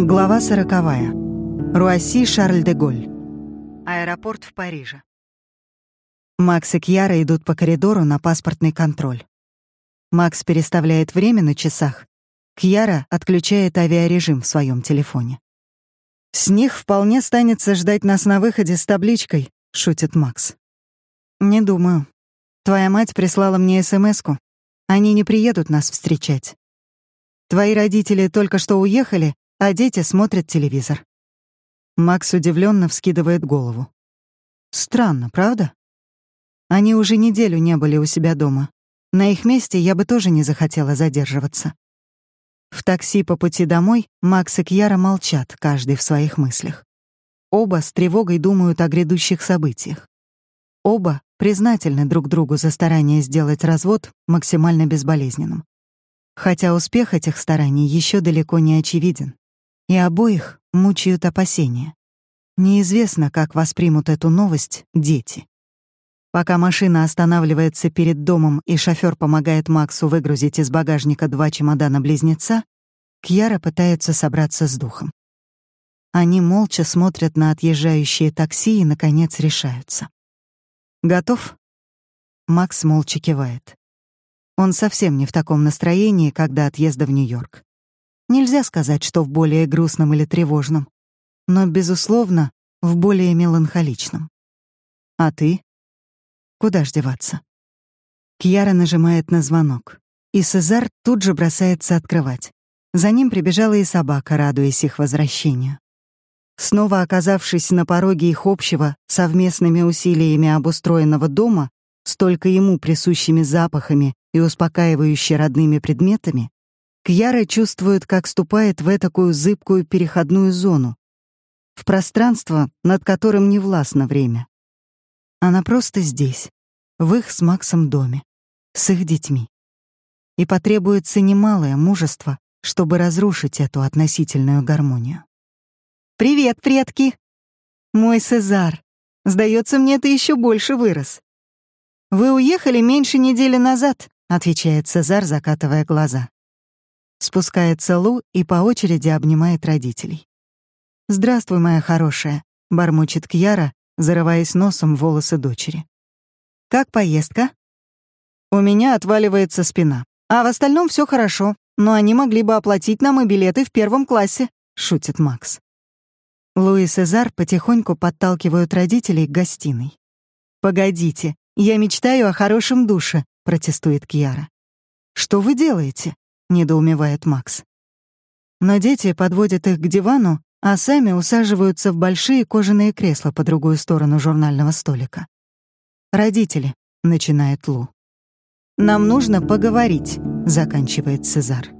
Глава сороковая. Руасси Шарль-де-Голь. Аэропорт в Париже. Макс и Кьяра идут по коридору на паспортный контроль. Макс переставляет время на часах. Кьяра отключает авиарежим в своем телефоне. «С них вполне станется ждать нас на выходе с табличкой», — шутит Макс. «Не думаю. Твоя мать прислала мне СМСку. Они не приедут нас встречать. Твои родители только что уехали, а дети смотрят телевизор. Макс удивленно вскидывает голову. Странно, правда? Они уже неделю не были у себя дома. На их месте я бы тоже не захотела задерживаться. В такси по пути домой Макс и Кьяра молчат, каждый в своих мыслях. Оба с тревогой думают о грядущих событиях. Оба признательны друг другу за старание сделать развод максимально безболезненным. Хотя успех этих стараний еще далеко не очевиден и обоих мучают опасения. Неизвестно, как воспримут эту новость дети. Пока машина останавливается перед домом и шофёр помогает Максу выгрузить из багажника два чемодана-близнеца, Кьяра пытается собраться с духом. Они молча смотрят на отъезжающие такси и, наконец, решаются. «Готов?» Макс молча кивает. Он совсем не в таком настроении, когда отъезда в Нью-Йорк. Нельзя сказать, что в более грустном или тревожном, но, безусловно, в более меланхоличном. А ты? Куда ж деваться? Кьяра нажимает на звонок, и Сезар тут же бросается открывать. За ним прибежала и собака, радуясь их возвращению. Снова оказавшись на пороге их общего, совместными усилиями обустроенного дома, столько ему присущими запахами и успокаивающе родными предметами, Кьяра чувствует, как ступает в такую зыбкую переходную зону, в пространство, над которым не властно время. Она просто здесь, в их с Максом доме, с их детьми. И потребуется немалое мужество, чтобы разрушить эту относительную гармонию. «Привет, предки!» «Мой Сезар! Сдается мне, ты еще больше вырос!» «Вы уехали меньше недели назад», — отвечает Сезар, закатывая глаза. Спускается Лу и по очереди обнимает родителей. «Здравствуй, моя хорошая», — бормочет Кьяра, зарываясь носом в волосы дочери. «Как поездка?» «У меня отваливается спина. А в остальном все хорошо, но они могли бы оплатить нам и билеты в первом классе», — шутит Макс. Лу и Сезар потихоньку подталкивают родителей к гостиной. «Погодите, я мечтаю о хорошем душе», — протестует Кьяра. «Что вы делаете?» — недоумевает Макс. Но дети подводят их к дивану, а сами усаживаются в большие кожаные кресла по другую сторону журнального столика. «Родители», — начинает Лу. «Нам нужно поговорить», — заканчивает Цезар.